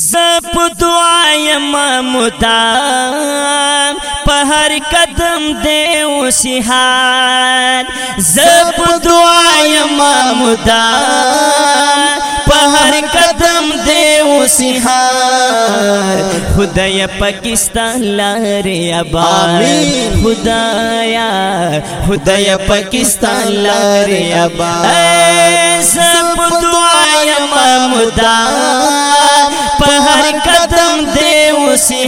زپ دعا یم مدام په هر قدم دې وسهار زپ دعا یم مدام په هر قدم دې وسهار خدای پاکستان لارې آباد خدایا خدای پاکستان لارې آباد زپ دعا یم مدام سي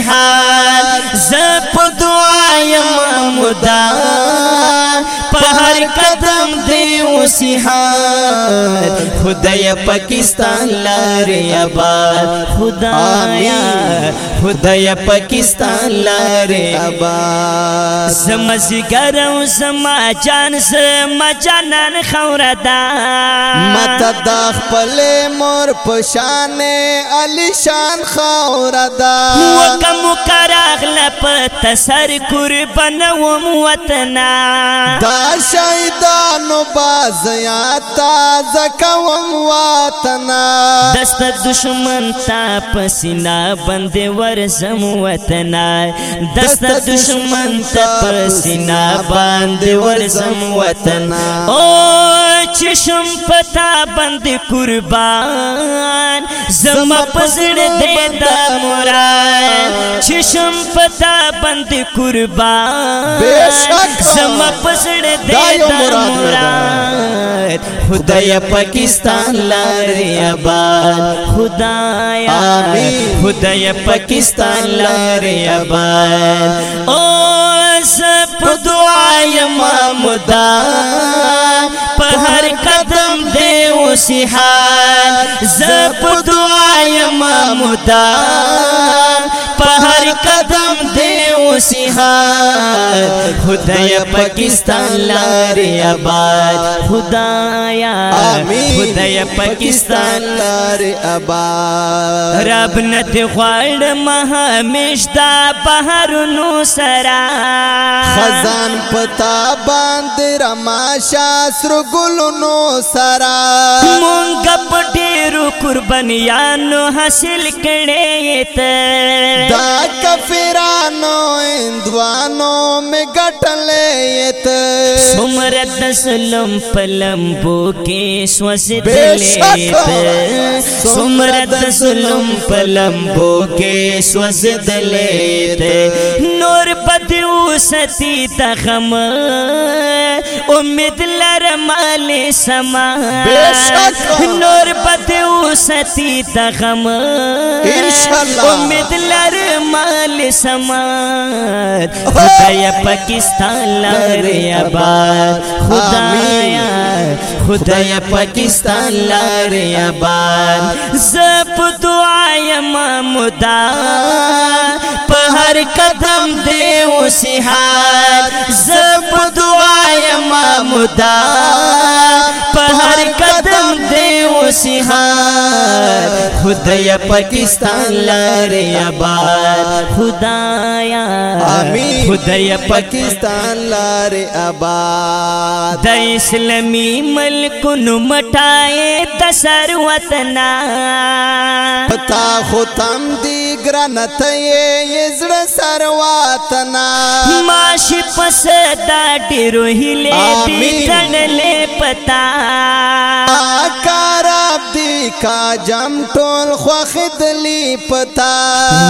زپ دو ايما مودا پهر قدم مسیحات خدای پاکستان لارې آباد خدایا خدای پاکستان لارې آباد زمزګر او زما جان زما جانان خوردا مت د خپل مور پشان علی شان خوردا وکم کراغ لپ تسر قربان و وطن دا شیطان باز زیا تازه کوم وطن دست دشمن تا پسینا بندې ورزم وطن دست دشمن تا پسینا باندې ورزم وطن او چشم پتا بند قربان زما پسړ دې دا شم پتا بند قربان پسڑ دے خوربا سرد ہودیہ پاکستان لاری آباد خدا ہدیہ پاکستان لاری آباد او س په دعا یم مدا په هر قدم دی وسحال ز په دعا یم مدا په هر قدم دی سات خدای پاکستان لاری آباد خدایا خدای پاکستان لاری آباد رب نت نٹ مہامشا پہر نو سرا خزان پتا باند رما شاسر گلنو سرا حاصل گپنی نو دا کفرانو میں لیت سمرت سلم بو کے سوچ سمرت سلم پلم بو کے سوچ دلیت رخصتی تخم امید مال سما نور پتو ستی امید مال سما خدای پاکستان لار آباد خدایا خدای پاکستان لار بار سب پر هر قدم دی وسحال زب دعا یم مدا په هر قدم دی خدایا پاکستان لاری آباد خدایا خدایا پاکستان لاری آباد دا اسلامی ملک نمٹائے دا وطنا پتا خوتم دی گرانت یہ ازر سر وطنا ما پس دا دی روحی لے دی کن لے پتا دی کا جام ټول خوخدلی پتا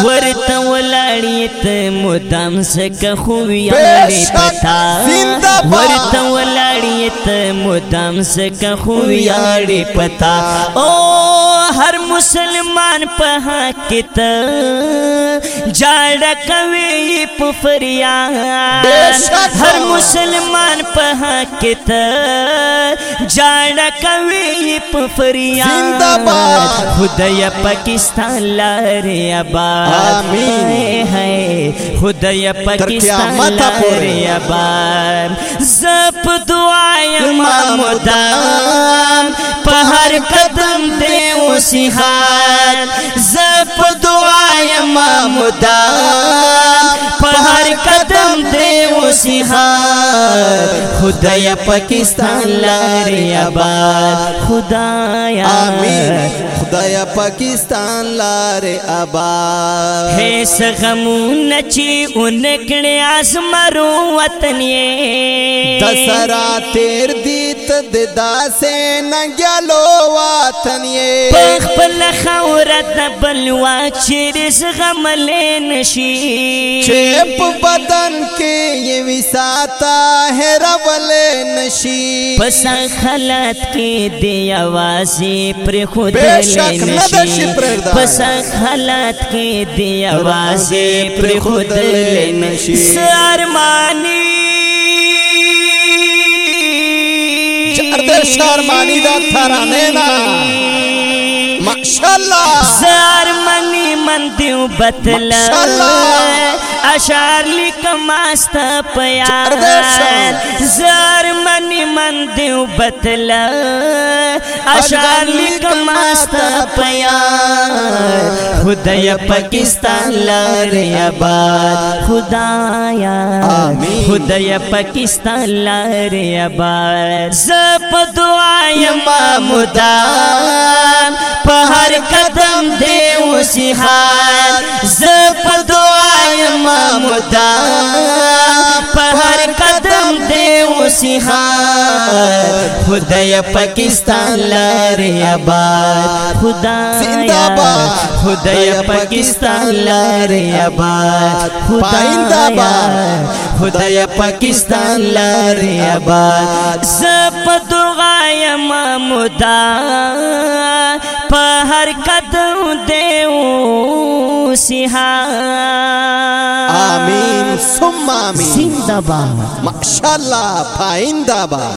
ورت ولاړی ته مدام سکه خو یالې پتا ورت ولاړی ته مدام سکه خو یالې پتا او هر مسلمان په کت جاړ کوي په فریاد هر مسلمان په کت جاړ کوي په فریاد خدای پاکستان لاره آباد امين خدای پاکستان لاره آباد زپ دعا محمد په هر قدم دی وسیحه جهان زپ دعای ما مدام په هر قدم دی وسیحان خدای پاکستان لاري آباد خدایا امين خدای پاکستان لارې آباد هیڅ غمونه چې اونکړې ازمرو وطن یې دسرا تیر دی تد داسې نګلو وطن یې پخ پل خاور راته بل وا چې رزغم نشي چې په بدن کې یوي ساته هرول نشي پس خلات کې دی आवाज پر خود نشي پس خلات کې دی आवाज پر خود نشي سرمانی چرته شرمانی دا ترانه نه ماشاءالله دیو بتلا اشار لیکم آستا پیار زار منی من دیو بتلا اشار لیکم آستا پیار خدای پاکستان لاری آباد خدایا خدای پاکستان لاری آباد زب دعای مامدان پہر قدم دیو سیحان زب نصیحت خدای پاکستان لاري آباد خدای خدای پاکستان لاري آباد خدای خدای پاکستان لاري آباد زپ دعا یم مدا په هر قدم دیو سیها امين سمامی زندہ ماشاء ماشاءاللہ پائندہ آباد